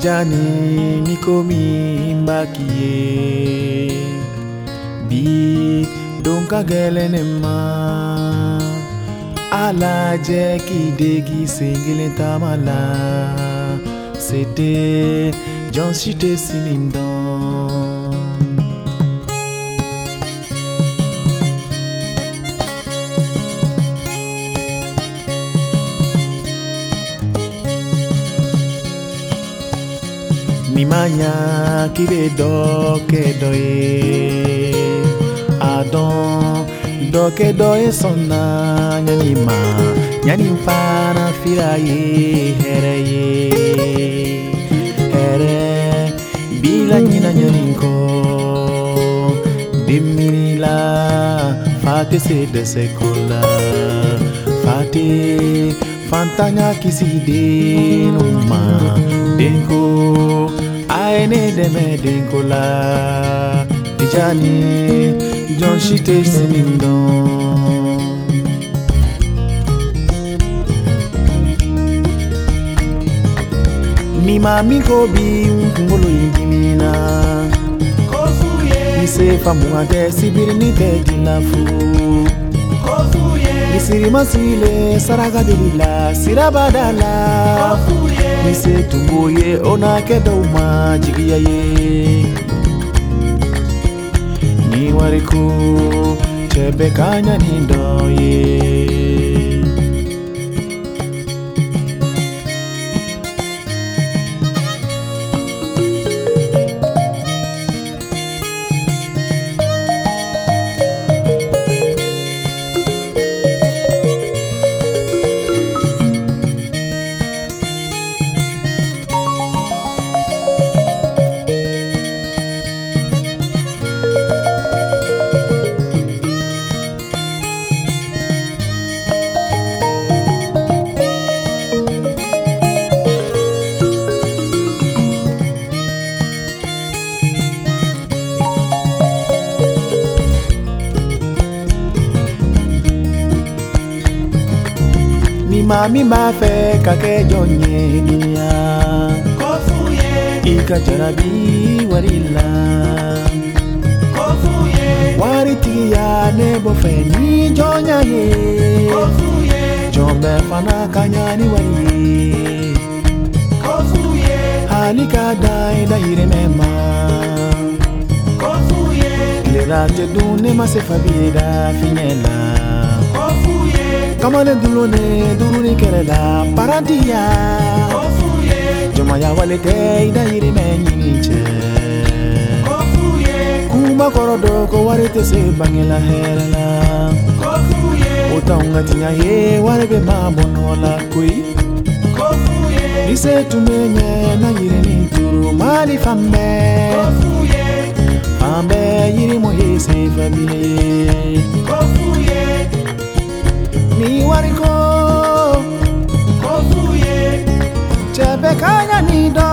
kijani niko mimba kie bi donka gelenema ala jẹ́ kí degi sengelen tamala sete jɔn si te sini dɔn. mi maya ki be do ke do e adon do ke do e sonna nyani ma nyani fana fira ye here ye here bila nyina nyani ko dimila fate se de sekola fate fantanya kisiden dɛmɛ denko la ija ni jɔn si tɛ sini dɔn. mima minko bi n kungolo ye dimina n se faamuya tɛ sibirini tɛ dila fu misirimasile saraka deli la sirabada la. Kofuye. nĩcĩtũmũye onake ndauma njĩgĩaĩ nĩ warĩkũ tembekanya nĩndoĩ mami mafeka kejonyenia ikajarabi warila waritiya nebofeni jonyaye jombe fana kanyani wai halikadaidaire mema lelatedune masefabida finyela kamale dulone duruni kɛlɛla paradiya jɔmaya wale tɛ idayirimɛ ɲini cɛ kuma kɔrɔ dɔ ko wari tɛ se bangela hɛrɛla o taw ka tiya ye wari be ma bɔnɔla koyi ni se tun be ɲɛ na yirini turu mali fan bɛɛ don't don't